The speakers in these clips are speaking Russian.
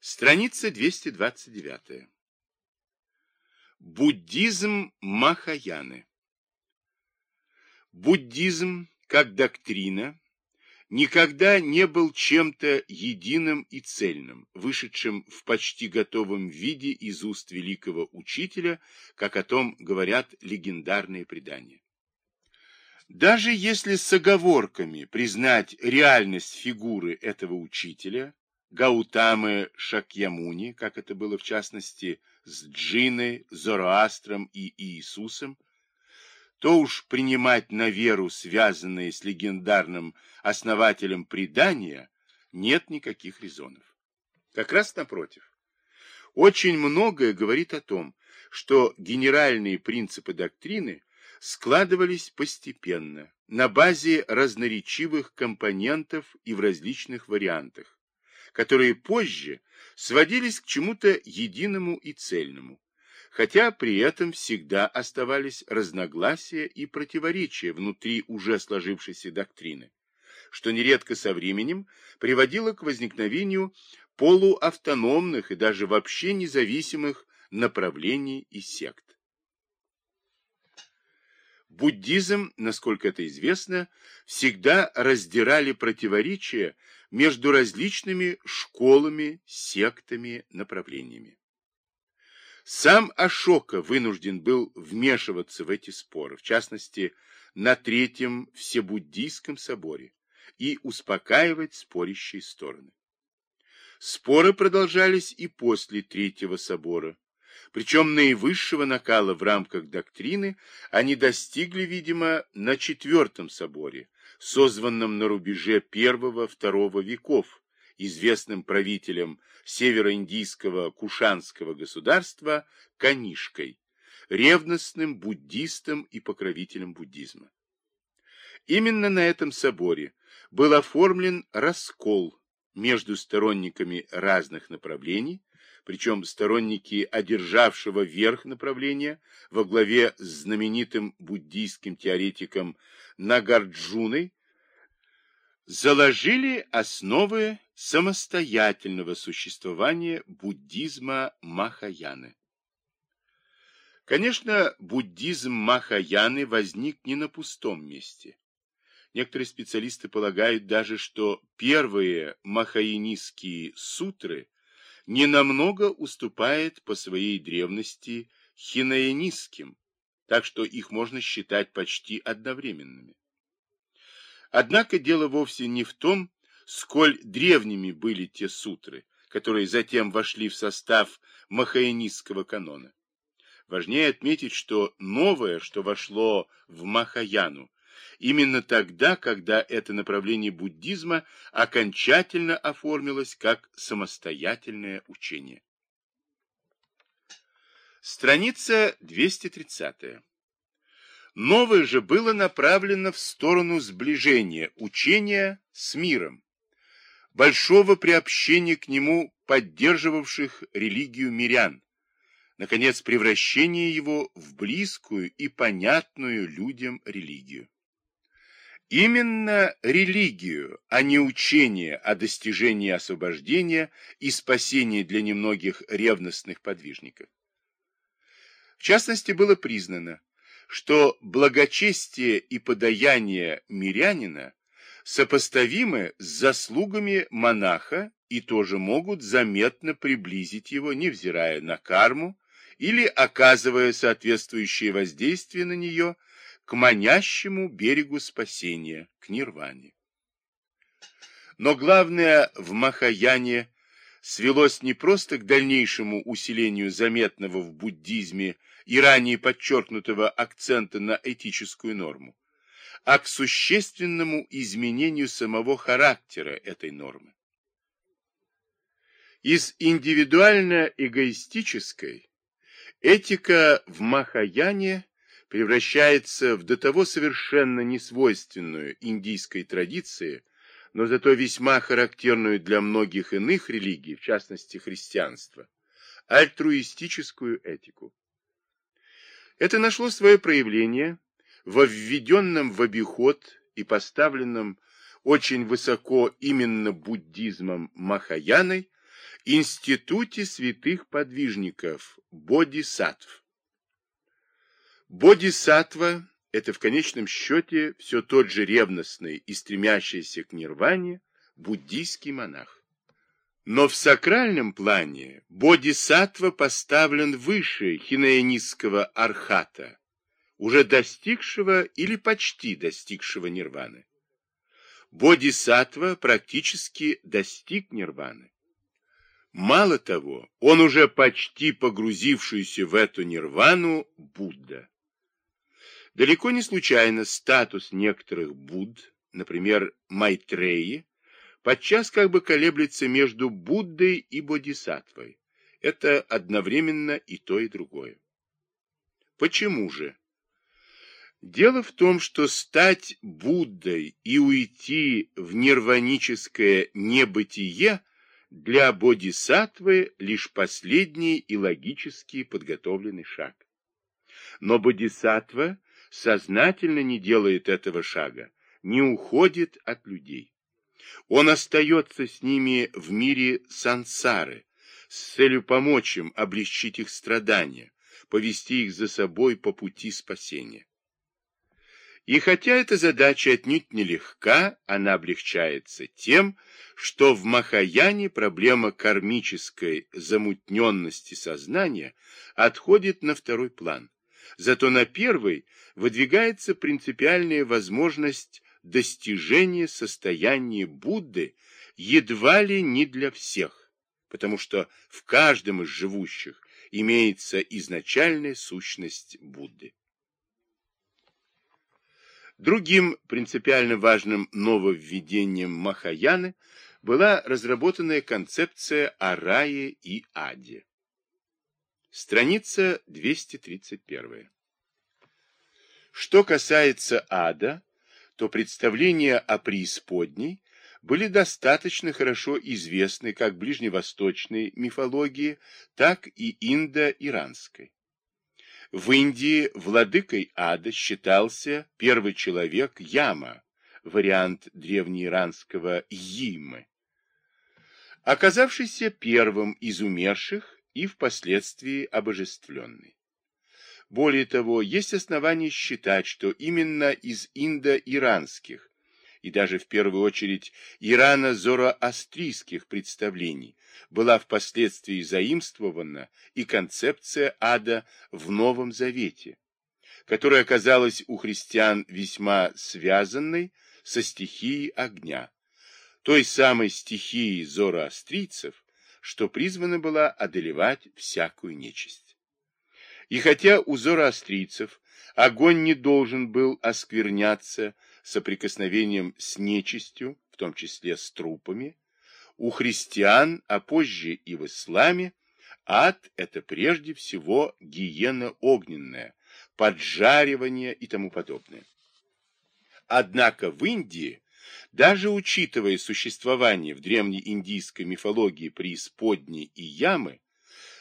Страница 229. Буддизм Махаяны. Буддизм, как доктрина, никогда не был чем-то единым и цельным, вышедшим в почти готовом виде из уст великого учителя, как о том говорят легендарные предания. Даже если с оговорками признать реальность фигуры этого учителя, Гаутамы Шакьямуни, как это было в частности с Джиной, Зороастром и Иисусом, то уж принимать на веру связанные с легендарным основателем предания нет никаких резонов. Как раз напротив. Очень многое говорит о том, что генеральные принципы доктрины складывались постепенно, на базе разноречивых компонентов и в различных вариантах, которые позже сводились к чему-то единому и цельному, хотя при этом всегда оставались разногласия и противоречия внутри уже сложившейся доктрины, что нередко со временем приводило к возникновению полуавтономных и даже вообще независимых направлений и сект. Буддизм, насколько это известно, всегда раздирали противоречия между различными школами, сектами, направлениями. Сам Ашока вынужден был вмешиваться в эти споры, в частности, на Третьем Всебуддийском соборе, и успокаивать спорящие стороны. Споры продолжались и после Третьего собора, причем наивысшего накала в рамках доктрины они достигли, видимо, на Четвертом соборе, созванном на рубеже первого-второго веков, известным правителем североиндийского кушанского государства Канишкой, ревностным буддистом и покровителем буддизма. Именно на этом соборе был оформлен раскол между сторонниками разных направлений, причем сторонники одержавшего верх направления во главе с знаменитым буддийским теоретиком Нагарджуной заложили основы самостоятельного существования буддизма Махаяны. Конечно, буддизм Махаяны возник не на пустом месте. Некоторые специалисты полагают даже, что первые махаянистские сутры не намного уступает по своей древности хинаянистским, так что их можно считать почти одновременными. Однако дело вовсе не в том, сколь древними были те сутры, которые затем вошли в состав махаянистского канона. Важнее отметить, что новое, что вошло в Махаяну, именно тогда, когда это направление буддизма окончательно оформилось как самостоятельное учение. Страница 230. Новое же было направлено в сторону сближения учения с миром, большого приобщения к нему поддерживавших религию мирян, наконец, превращение его в близкую и понятную людям религию. Именно религию, а не учение о достижении освобождения и спасении для немногих ревностных подвижников. В частности, было признано, что благочестие и подаяние мирянина сопоставимы с заслугами монаха и тоже могут заметно приблизить его, невзирая на карму или оказывая соответствующее воздействие на нее к манящему берегу спасения, к нирване. Но главное в Махаяне свелось не просто к дальнейшему усилению заметного в буддизме и ранее подчеркнутого акцента на этическую норму, а к существенному изменению самого характера этой нормы. Из индивидуально-эгоистической этика в Махаяне превращается в до того совершенно несвойственную индийской традиции, но зато весьма характерную для многих иных религий, в частности христианства, альтруистическую этику. Это нашло свое проявление во введенном в обиход и поставленном очень высоко именно буддизмом Махаяной институте святых подвижников Бодисаттв. Бодисаттва – это в конечном счете все тот же ревностный и стремящийся к нирване буддийский монах. Но в сакральном плане бодисаттва поставлен выше хинаянистского архата, уже достигшего или почти достигшего нирваны. Бодисаттва практически достиг нирваны. Мало того, он уже почти погрузившийся в эту нирвану Будда. Далеко не случайно статус некоторых Будд, например, Майтреи, подчас как бы колеблется между Буддой и Бодисаттвой. Это одновременно и то, и другое. Почему же? Дело в том, что стать Буддой и уйти в нирваническое небытие для бодисаттвы лишь последний и логически подготовленный шаг. Но бодисаттва сознательно не делает этого шага, не уходит от людей. Он остается с ними в мире сансары, с целью помочь им облегчить их страдания, повести их за собой по пути спасения. И хотя эта задача отнюдь нелегка, она облегчается тем, что в Махаяне проблема кармической замутненности сознания отходит на второй план. Зато на первый выдвигается принципиальная возможность достижения состояния Будды едва ли не для всех, потому что в каждом из живущих имеется изначальная сущность Будды. Другим принципиально важным нововведением Махаяны была разработанная концепция о рае и аде. Страница 231. Что касается ада, то представления о преисподней были достаточно хорошо известны как ближневосточной мифологии, так и индо-иранской. В Индии владыкой ада считался первый человек Яма, вариант древнеиранского Йимы, оказавшийся первым из умерших и впоследствии обожествленный. Более того, есть основания считать, что именно из индо-иранских и даже в первую очередь ирано-зороастрийских представлений была впоследствии заимствована и концепция ада в Новом Завете, которая оказалась у христиан весьма связанной со стихией огня, той самой стихией зороастрийцев, что призвана была одолевать всякую нечисть. И хотя у зороастрийцев огонь не должен был оскверняться соприкосновением с нечистью, в том числе с трупами, у христиан, а позже и в исламе, ад – это прежде всего гиена огненная, поджаривание и тому подобное. Однако в Индии, даже учитывая существование в древней индийской мифологии преисподней и ямы,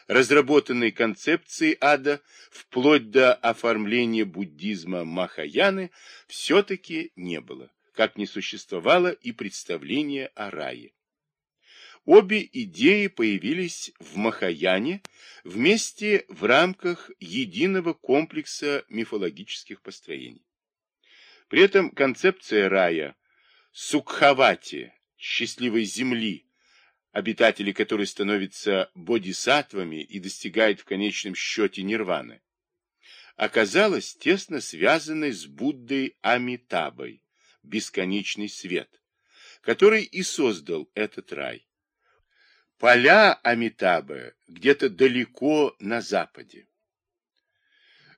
разработанной концепции ада вплоть до оформления буддизма Махаяны все-таки не было, как не существовало и представление о рае. Обе идеи появились в Махаяне вместе в рамках единого комплекса мифологических построений. При этом концепция рая Сукхавати, счастливой земли, обитатели которой становятся бодисаттвами и достигают в конечном счете нирваны, оказалась тесно связанной с Буддой Амитабой, бесконечный свет, который и создал этот рай. Поля Амитабы где-то далеко на западе.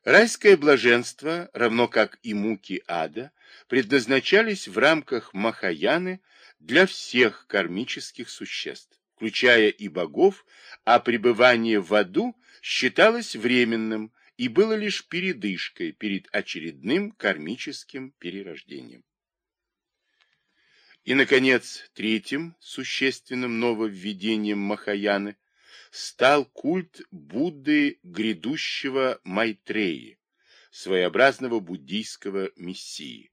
Райское блаженство, равно как и муки ада, предназначались в рамках Махаяны для всех кармических существ, включая и богов, а пребывание в аду считалось временным и было лишь передышкой перед очередным кармическим перерождением. И, наконец, третьим существенным нововведением Махаяны стал культ Будды грядущего Майтреи, своеобразного буддийского мессии.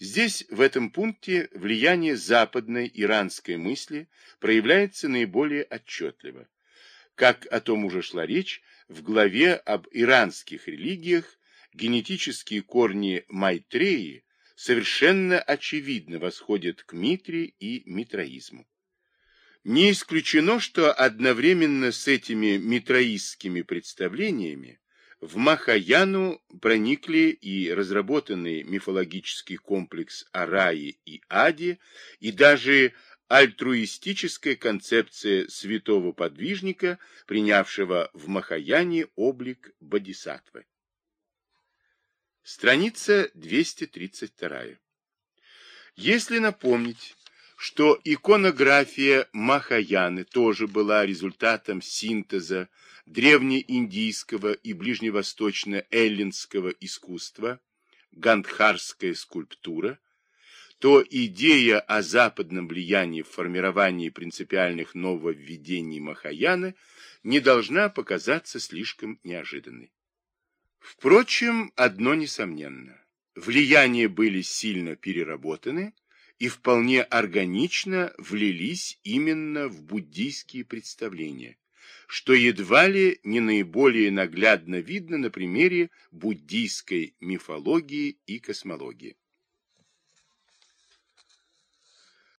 Здесь, в этом пункте, влияние западной иранской мысли проявляется наиболее отчетливо. Как о том уже шла речь в главе об иранских религиях, генетические корни Майтреи совершенно очевидно восходят к Митре и митраизму. Не исключено, что одновременно с этими митраистскими представлениями в Махаяну проникли и разработанный мифологический комплекс о рае и аде, и даже альтруистическая концепция святого подвижника, принявшего в Махаяне облик Бодисаттвы. Страница 232. Если напомнить, что иконография Махаяны тоже была результатом синтеза древнеиндийского и ближневосточно-эллинского искусства, гандхарская скульптура, то идея о западном влиянии в формировании принципиальных нововведений Махаяны не должна показаться слишком неожиданной. Впрочем, одно несомненно. Влияния были сильно переработаны, и вполне органично влились именно в буддийские представления, что едва ли не наиболее наглядно видно на примере буддийской мифологии и космологии.